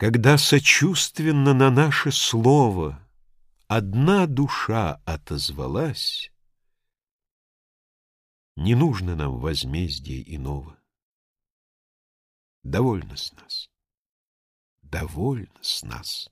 Когда сочувственно на наше слово Одна душа отозвалась, Не нужно нам возмездия иного. Довольно с нас, довольно с нас.